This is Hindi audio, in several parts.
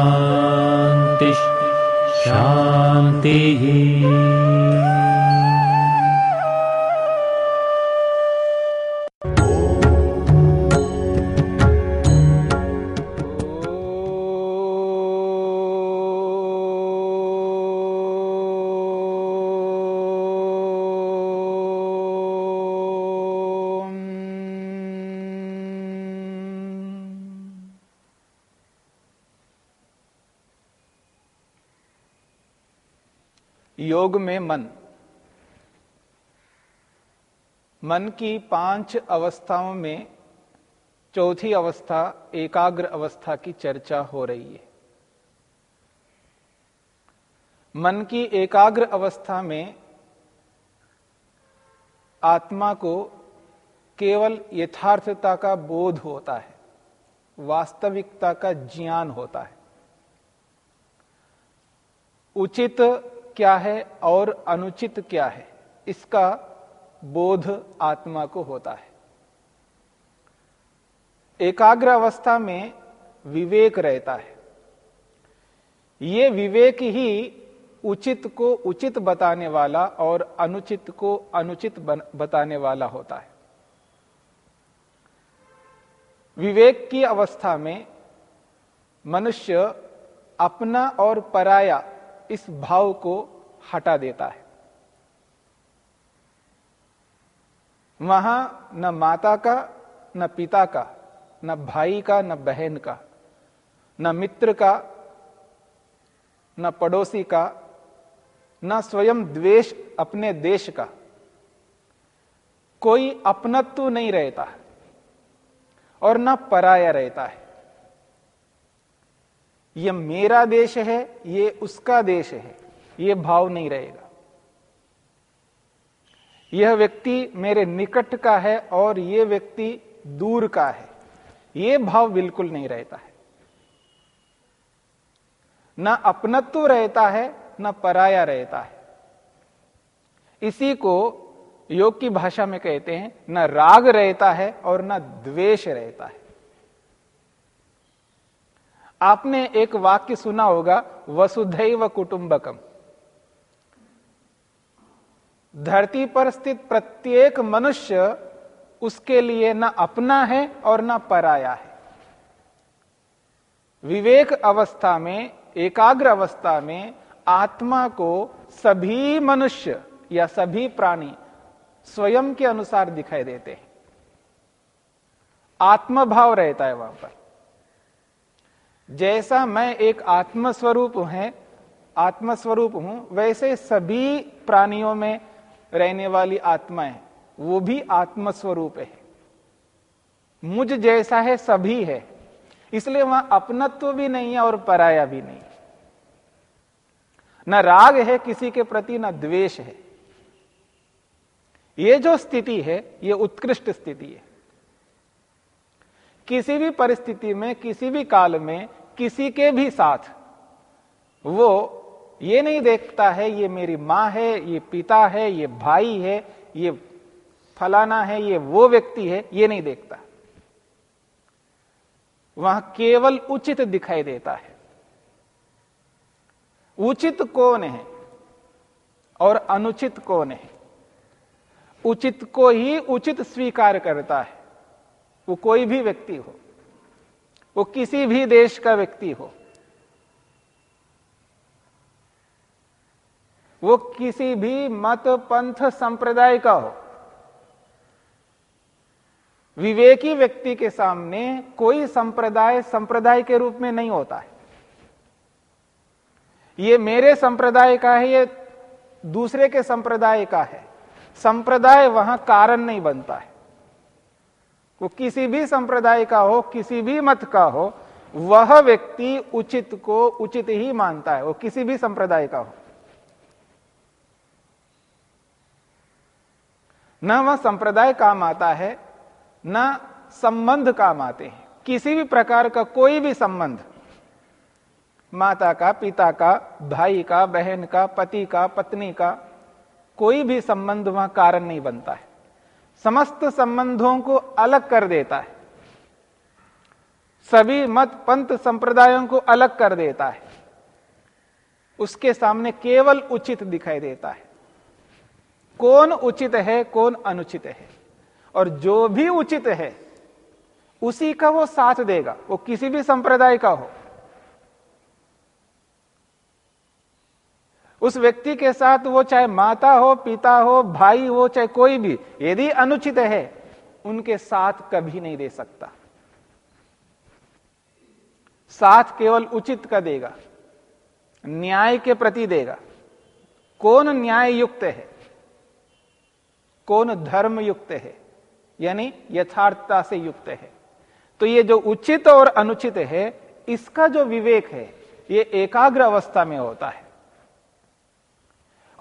शान्तिः शान्तिः। योग में मन। मन की पाँच अवस्थाओं में चौथी अवस्था, एकाग्र अवस्था की चर्चा हो रही है। मन की एकाग्र अवस्था में आत्मा को केवल यथार्थता का बोध होता है, वास्तविकता का ज्ञान होता है। उचित क्या है और अनुचित क्या है, इसका बोध आत्मा को होता है। एकाग्र अवस्था में विवेक रहता है। ये विवेक ही उचित को उचित बताने वाला और अनुचित को अनुचित बताने वाला होता है। विवेक की अवस्था में मनुष्य अपना और पराया इस भाव को हटा देता है। वहाँ न माता का, न पिता का, न भाई का, न बहन का, न मित्र का, न पड़ोसी का, न स्वयं द्वेष अपने देश का, कोई अपनत्व नहीं रहता और न पराया रहता है। ये मेरा देश है, ये उसका देश है, ये भाव नहीं रहेगा। यह व्यक्ति मेरे निकट का है और यह व्यक्ति दूर का है। यह भाव बिल्कुल नहीं रहता है। न अपनत्व रहता है, ना पराया रहता है। इसी को योग की भाषा में कहते हैं, ना राग रहता है और न द्वेष रहता है। आपने एक वाक्य सुना होगा, वसुधैव कुटुंबकम। धरती पर स्थित प्रत्येक मनुष्य उसके लिए न अपना है और न पराया है। विवेक अवस्था में, एकाग्र अवस्था में आत्मा को सभी मनुष्य या सभी प्राणी स्वयं के अनुसार दिखाई देते हैं। आत्मभाव रहता है वहाँ पर। जैसा मैं एक आत्मस्वरूप है, आत्मस्वरूप हूँ, वैसे सभी प्राणियों में रहने वाली आत्माएँ वो भी आत्मस्वरूप है। मुझ जैसा है सभी है, इसलिए वहाँ अपनत्व भी नहीं है और पराया भी नहीं। न राग है किसी के प्रति, न द्वेष है। ये जो स्थिति है, ये उत्कृष्ट स्थिति है। किसी भी परिस्थिति में, किसी भी काल में किसी के भी साथ, वो ये नहीं देखता है, ये मेरी माँ है, ये पिता है, ये भाई है, ये फलाना है, ये वो व्यक्ति है, ये नहीं देखता। वहाँ केवल उचित दिखाई देता है। उचित कौन है और अनुचित कौन है? उचित को ही उचित स्वीकार करता है, वो कोई भी व्यक्ति हो। वो किसी भी देश का व्यक्ति हो। वो किसी भी मत पंथ संप्रदाय का हो। विवेकी व्यक्ति के सामने कोई संप्रदाय संप्रदाय के रूप में नहीं होता है। ये मेरे संप्रदाय का है, ये दूसरे के संप्रदाय का है। संप्रदाय वहाँ कारण नहीं बनता है। वो किसी भी संप्रदाय का हो, किसी भी मत का हो, वह व्यक्ति उचित को उचित ही मानता है, वो किसी भी संप्रदाय का हो। न वह संप्रदाय काम आता है, न संबंध काम आते हैं। किसी भी प्रकार का कोई भी संबंध, माता का, पिता का, भाई का, बहन का, पति का, पत्नी का, कोई भी संबंध वहाँ कारण नहीं बनता है। समस्त संबंधों को अलग कर देता है। सभी मत पंथ संप्रदायों को अलग कर देता है। उसके सामने केवल उचित दिखाई देता है। कौन उचित है, कौन अनुचित है। और जो भी उचित है, उसी का वो साथ देगा। वो किसी भी संप्रदाय का हो। उस व्यक्ति के साथ वो चाहे माता हो, पिता हो, भाई हो, चाहे कोई भी, यदि अनुचित है, उनके साथ कभी नहीं दे सकता। साथ केवल उचित का देगा, न्याय के प्रति देगा। कौन न्याय युक्त है? कौन धर्म युक्त है? यानी यथार्थता से युक्त है। तो ये जो उचित और अनुचित है, इसका जो विवेक है, ये एकाग्र अवस्था में होता है।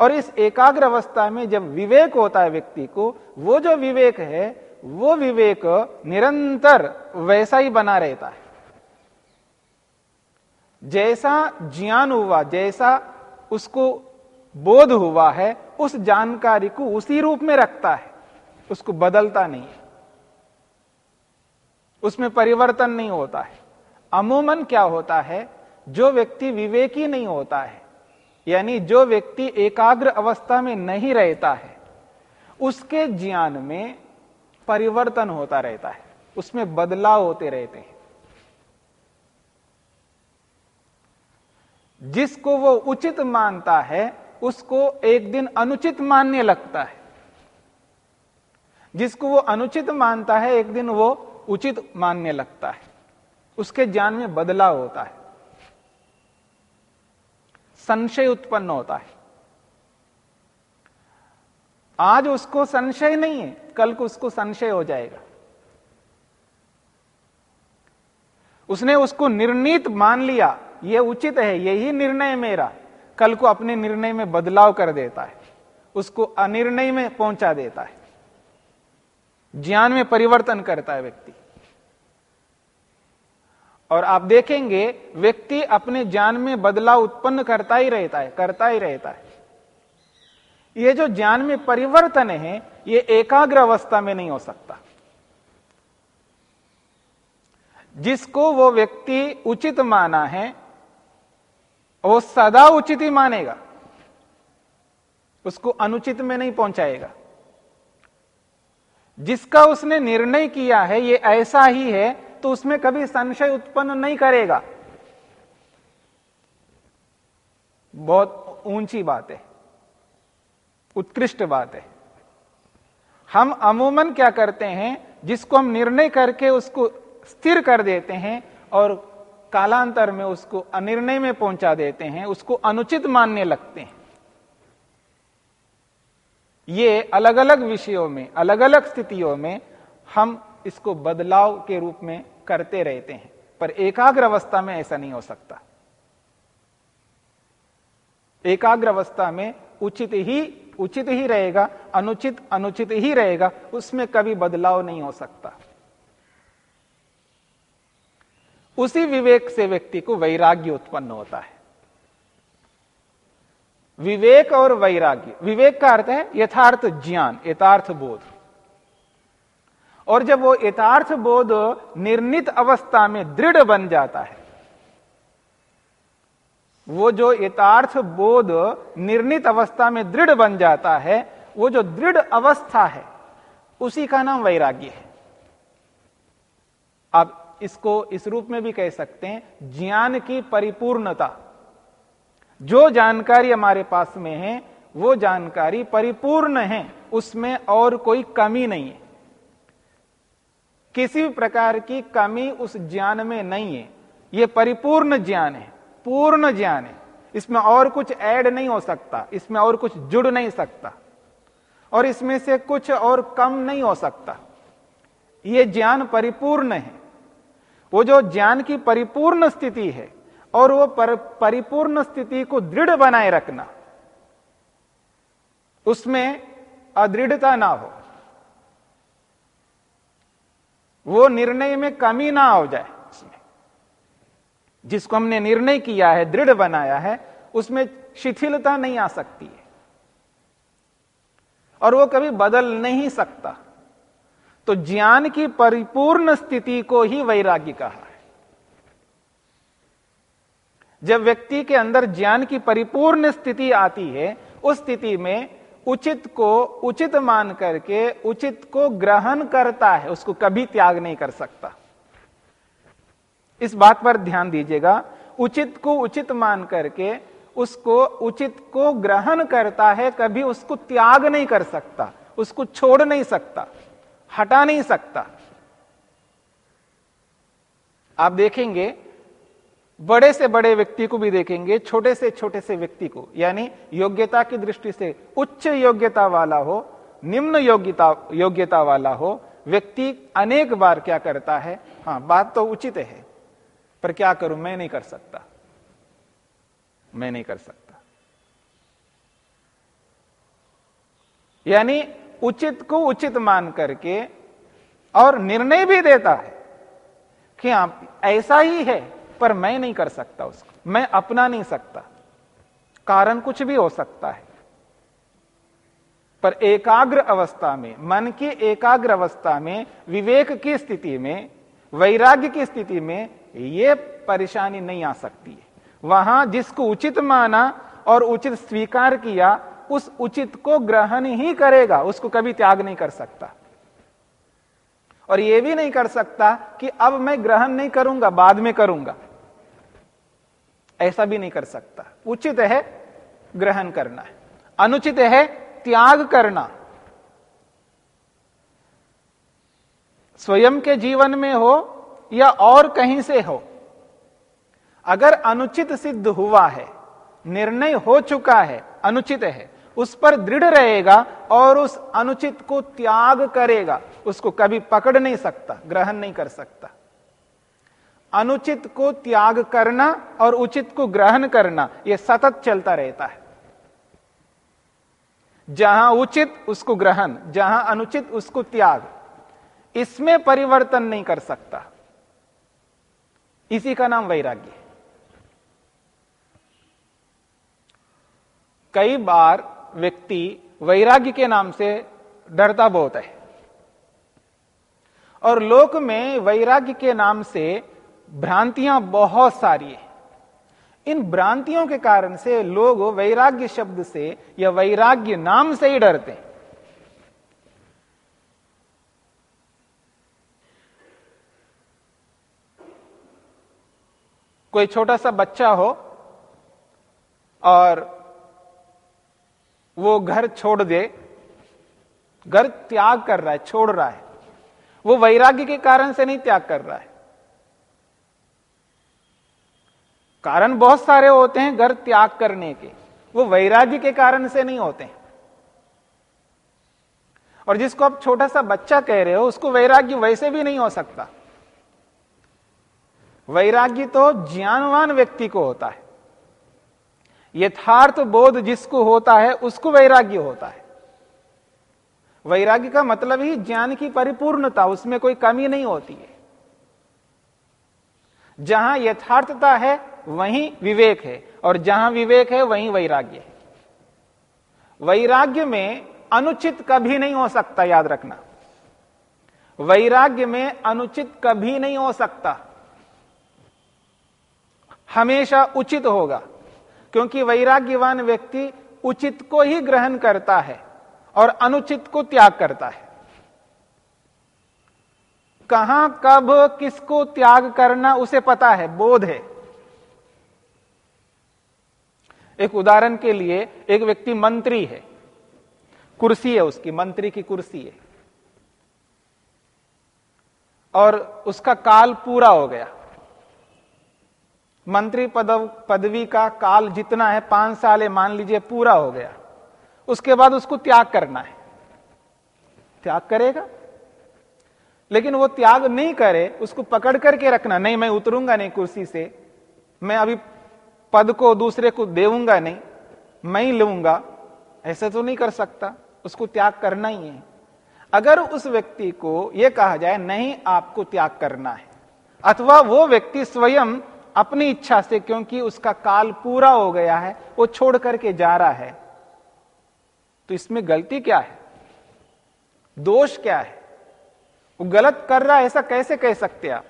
और इस एकाग्र अवस्था में जब विवेक होता है व्यक्ति को, वो जो विवेक है, वो विवेक निरंतर वैसा ही बना रहता है। जैसा ज्ञान हुआ, जैसा उसको बोध हुआ है, उस जानकारी को उसी रूप में रखता है। उसको बदलता नहीं है। उसमें परिवर्तन नहीं होता है। अमूमन क्या होता है? जो व्यक्ति विवेकी नहीं होता है यानी जो व्यक्ति एकाग्र अवस्था में नहीं रहता है, उसके ज्ञान में परिवर्तन होता रहता है, उसमें बदलाव होते रहते हैं। जिसको वो उचित मानता है, उसको एक दिन अनुचित मानने लगता है। जिसको वो अनुचित मानता है, एक दिन वो उचित मानने लगता है। उसके ज्ञान में बदलाव होता है। संशय उत्पन्न होता है। आज उसको संशय नहीं है, कल को उसको संशय हो जाएगा। उसने उसको निर्णीत मान लिया यह उचित है, यही निर्णय मेरा। कल को अपने निर्णय में बदलाव कर देता है, उसको अनिर्णय में पहुँचा देता है। ज्ञान में परिवर्तन करता है व्यक्ति। और आप देखेंगे, व्यक्ति अपने ज्ञान में बदलाव उत्पन्न करता ही रहता है, करता ही रहता है। यह जो ज्ञान में परिवर्तन है यह एकाग्र अवस्था में नहीं हो सकता। जिसको वो व्यक्ति उचित माना है, वो सदा उचित ही मानेगा। उसको अनुचित में नहीं पहुंचाएगा। जिसका उसने निर्णय किया है, ये ऐसा ही है तो उसमें कभी संशय उत्पन्न नहीं करेगा। बहुत ऊँची बात है। उत्कृष्ट बात है। हम अमूमन क्या करते हैं, जिसको हम निर्णय करके उसको स्थिर कर देते हैं और कालांतर में उसको अनिर्णय में पहुँचा देते हैं, उसको अनुचित मानने लगते हैं। ये अलग अलग विषयों में अलग अलग स्थितियों में हम इसको बदलाव के रूप में करते रहते हैं। पर एकाग्र अवस्था में ऐसा नहीं हो सकता। एकाग्र अवस्था में उचित ही उचित ही रहेगा, अनुचित अनुचित ही रहेगा, उसमें कभी बदलाव नहीं हो सकता। उसी विवेक से व्यक्ति को वैराग्य उत्पन्न होता है। विवेक और वैराग्य। विवेक का अर्थ है यथार्थ ज्ञान, यथार्थ बोध। और जब वो यथार्थ बोध निर्णित अवस्था में दृढ़ बन जाता है, वो जो यथार्थ बोध निर्णित अवस्था में दृढ़ बन जाता है, वो जो दृढ़ अवस्था है, उसी का नाम वैराग्य है। आप इसको इस रूप में भी कह सकते हैं, ज्ञान की परिपूर्णता। जो जानकारी हमारे पास में है, वो जानकारी परिपूर्ण है, उसमें और कोई कमी नहीं है। किसी भी प्रकार की कमी उस ज्ञान में नहीं है। यह परिपूर्ण ज्ञान है पूर्ण ज्ञान है। इसमें और कुछ ऐड नहीं हो सकता इसमें और कुछ जुड़ नहीं सकता और इसमें से कुछ और कम नहीं हो सकता। यह ज्ञान परिपूर्ण है। वो जो ज्ञान की परिपूर्ण स्थिति है और वो पर, परिपूर्ण स्थिति को दृढ़ बनाए रखना उसमें अदृढ़ता ना हो। वो निर्णय में कमी ना हो जाए। उसमें जिसको हमने निर्णय किया है, दृढ़ बनाया है, उसमें शिथिलता नहीं आ सकती है। और वो कभी बदल नहीं सकता। तो ज्ञान की परिपूर्ण स्थिति को ही वैराग्य कहा है। जब व्यक्ति के अंदर ज्ञान की परिपूर्ण स्थिति आती है, उस स्थिति में उचित को उचित मान करके उचित को ग्रहण करता है, उसको कभी त्याग नहीं कर सकता। इस बात पर ध्यान दीजिएगा, उचित को उचित मान करके उसको उचित को ग्रहण करता है, कभी उसको त्याग नहीं कर सकता, उसको छोड़ नहीं सकता, हटा नहीं सकता। आप देखेंगे बड़े से बड़े व्यक्ति को भी देखेंगे, छोटे से छोटे से व्यक्ति को, यानी योग्यता की दृष्टि से उच्च योग्यता वाला हो, निम्न योग्यता योग्यता वाला हो, व्यक्ति अनेक बार क्या करता है? हाँ बात तो उचित है, पर क्या करूँ? मैं नहीं कर सकता। मैं नहीं कर सकता। यानी उचित को उचित मान करके और निर्णय भी देता है कि आप ऐसा ही है। पर मैं नहीं कर सकता उसको। मैं अपना नहीं सकता। कारण कुछ भी हो सकता है। पर एकाग्र अवस्था में, मन की एकाग्र अवस्था में, विवेक की स्थिति में, वैराग्य की स्थिति में यह परेशानी नहीं आ सकती है। वहाँ जिसको उचित माना और उचित स्वीकार किया, उस उचित को ग्रहण ही करेगा। उसको कभी त्याग नहीं कर सकता। और यह भी नहीं कर सकता कि अब मैं ग्रहण नहीं करूँगा, बाद में करूँगा। ऐसा भी नहीं कर सकता। उचित है ग्रहण करना। है अनुचित है त्याग करना। स्वयं के जीवन में हो या और कहीं से हो, अगर अनुचित सिद्ध हुआ है, निर्णय हो चुका है, अनुचित है, उस पर दृढ़ रहेगा और उस अनुचित को त्याग करेगा, उसको कभी पकड़ नहीं सकता, ग्रहण नहीं कर सकता। अनुचित को त्याग करना और उचित को ग्रहण करना यह सतत चलता रहता है। जहाँ उचित, उसको ग्रहण, जहाँ अनुचित, उसको त्याग। इसमें परिवर्तन नहीं कर सकता। इसी का नाम वैराग्य कई बार व्यक्ति वैराग्य के नाम से डरता बहुत है। और लोक में वैराग्य के नाम से भ्रांतियाँ बहुत सारी है। इन भ्रांतियों के कारण से लोग वैराग्य शब्द से या वैराग्य नाम से ही डरते हैं। कोई छोटा सा बच्चा हो और वो घर छोड़ दे, घर त्याग कर रहा है, छोड़ रहा है। वो वैराग्य के कारण से नहीं त्याग कर रहा है। कारण बहुत सारे होते हैं घर त्याग करने के। वो वैराग्य के कारण से नहीं होते हैं। और जिसको आप छोटा सा बच्चा कह रहे हो, उसको वैराग्य वैसे भी नहीं हो सकता। वैराग्य तो ज्ञानवान व्यक्ति को होता है। यथार्थ बोध जिसको होता है, उसको वैराग्य होता है। वैराग्य का मतलब ही ज्ञान की परिपूर्णता, उसमें कोई कमी नहीं होती है। जहाँ यथार्थता है वहीं विवेक है, और जहाँ विवेक है, वहीं वैराग्य है। वैराग्य में अनुचित कभी नहीं हो सकता, याद रखना। वैराग्य में अनुचित कभी नहीं हो सकता। हमेशा उचित होगा, क्योंकि वैराग्यवान व्यक्ति उचित को ही ग्रहण करता है, और अनुचित को त्याग करता है। कहाँ, कब, किसको त्याग करना, उसे पता है, बोध है। एक उदाहरण के लिए, एक व्यक्ति मंत्री है। कुर्सी है उसकी, मंत्री की कुर्सी है। और उसका काल पूरा हो गया। मंत्री पद पदवी का काल जितना है, पाँच साल है, मान लीजिए, पूरा हो गया। उसके बाद उसको त्याग करना है। त्याग करेगा। लेकिन वो त्याग नहीं करे, उसको पकड़ करके रखना, नहीं, मैं उतरूँगा नहीं कुर्सी से। मैं अभी पद को दूसरे को देऊँगा नहीं, मैं ही लूँगा। ऐसा तो नहीं कर सकता, उसको त्याग करना ही है। अगर उस व्यक्ति को यह कहा जाए, नहीं, आपको त्याग करना है। अथवा वो व्यक्ति स्वयं अपनी इच्छा से, क्योंकि उसका काल पूरा हो गया है, वो छोड़ करके जा रहा है तो इसमें गलती क्या है? दोष क्या है? वो गलत कर रहा है, ऐसा कैसे कह सकते आप?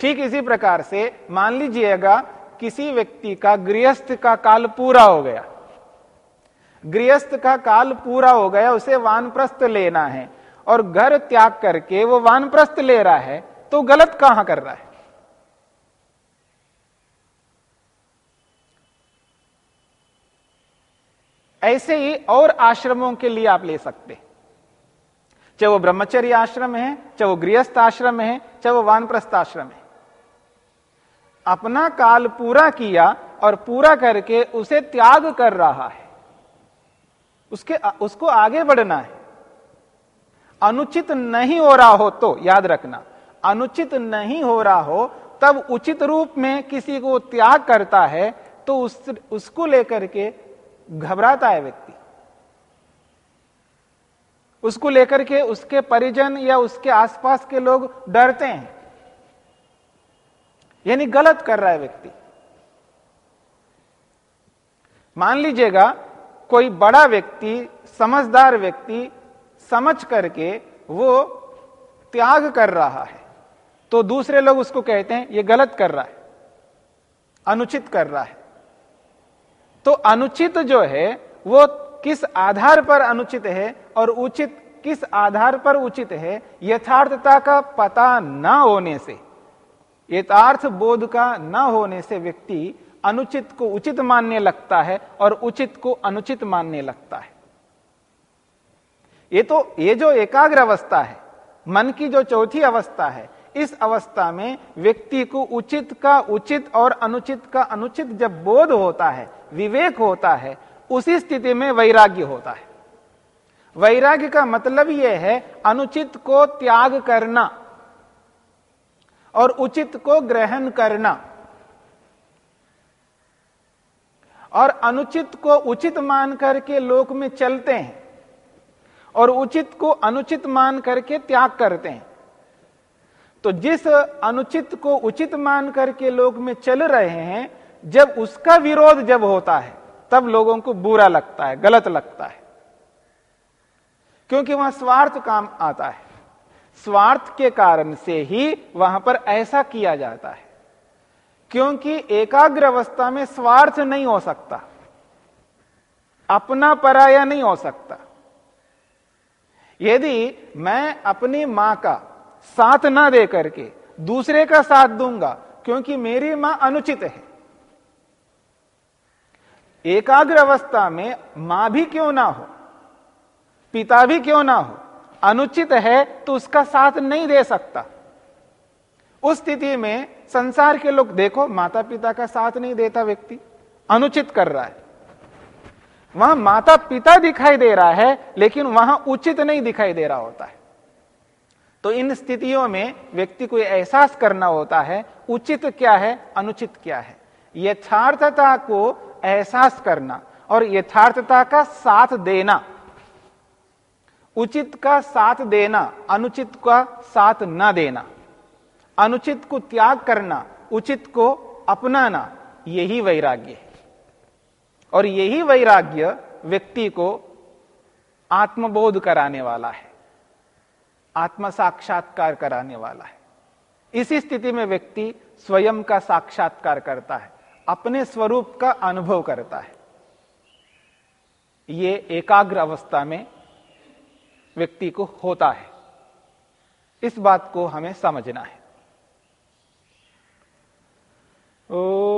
ठीक इसी प्रकार से मान लीजिएगा, किसी व्यक्ति का गृहस्थ का काल पूरा हो गया। गृहस्थ का काल पूरा हो गया, उसे वानप्रस्थ लेना है और घर त्याग करके वो वानप्रस्थ ले रहा है तो गलत कहाँ कर रहा है? ऐसे ही और आश्रमों के लिए आप ले सकते चाहे वो ब्रह्मचर्य आश्रम है, चाहे वो गृहस्थ आश्रम है, चाहे वो वानप्रस्थ आश्रम है। अपना काल पूरा किया और पूरा करके उसे त्याग कर रहा है। उसके, उसको आगे बढ़ना है। अनुचित नहीं हो रहा हो तो याद रखना, अनुचित नहीं हो रहा हो तब उचित रूप में किसी को त्याग करता है तो उस, उसको लेकर के घबराता है व्यक्ति। उसको लेकर के उसके परिजन या उसके आसपास के लोग डरते हैं। यानी गलत कर रहा है व्यक्ति। मान लीजिएगा, कोई बड़ा व्यक्ति, समझदार व्यक्ति, समझ करके वो त्याग कर रहा है तो दूसरे लोग उसको कहते हैं, ये गलत कर रहा है, अनुचित कर रहा है। तो अनुचित जो है, वो किस आधार पर अनुचित है और उचित किस आधार पर उचित है, यथार्थता का पता ना होने से। यथार्थ बोध का न होने से व्यक्ति अनुचित को उचित मानने लगता है और उचित को अनुचित मानने लगता है। ये तो ये जो एकाग्र अवस्था है, मन की जो चौथी अवस्था है, इस अवस्था में व्यक्ति को उचित का उचित और अनुचित का अनुचित जब बोध होता है, विवेक होता है, उसी स्थिति में वैराग्य होता है। वैराग्य का मतलब यह है अनुचित को त्याग करना। और उचित को ग्रहण करना। और अनुचित को उचित मान करके लोक में चलते हैं और उचित को अनुचित मान करके त्याग करते हैं। तो जिस अनुचित को उचित मान करके लोग में चल रहे हैं, जब उसका विरोध जब होता है, तब लोगों को बुरा लगता है, गलत लगता है। क्योंकि वहाँ स्वार्थ काम आता है। स्वार्थ के कारण से ही वहाँ पर ऐसा किया जाता है। क्योंकि एकाग्र अवस्था में स्वार्थ नहीं हो सकता। अपना पराया नहीं हो सकता। यदि मैं अपनी माँ का साथ ना दे करके दूसरे का साथ दूँगा, क्योंकि मेरी माँ अनुचित है। एकाग्र अवस्था में माँ भी क्यों ना हो? पिता भी क्यों ना हो? अनुचित है तो उसका साथ नहीं दे सकता। उस स्थिति में संसार के लोग, देखो माता पिता का साथ नहीं देता व्यक्ति, अनुचित कर रहा है। वहाँ माता पिता दिखाई दे रहा है, लेकिन वहाँ उचित नहीं दिखाई दे रहा होता है। तो इन स्थितियों में व्यक्ति को एहसास करना होता है, उचित क्या है, अनुचित क्या है। यथार्थता को एहसास करना और यथार्थता का साथ देना। उचित का साथ देना, अनुचित का साथ न देना। अनुचित को त्याग करना, उचित को अपनाना, यही वैराग्य है। और यही वैराग्य व्यक्ति को आत्मबोध कराने वाला है आत्म साक्षात्कार कराने वाला है। इसी स्थिति में व्यक्ति स्वयं का साक्षात्कार करता है, अपने स्वरूप का अनुभव करता है। ये एकाग्र अवस्था में व्यक्ति को होता है। इस बात को हमें समझना है। ओ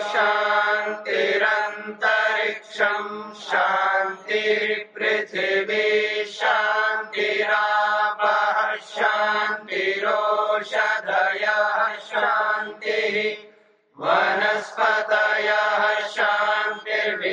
शांतिरंतरिक्षम शांति पृथ्वी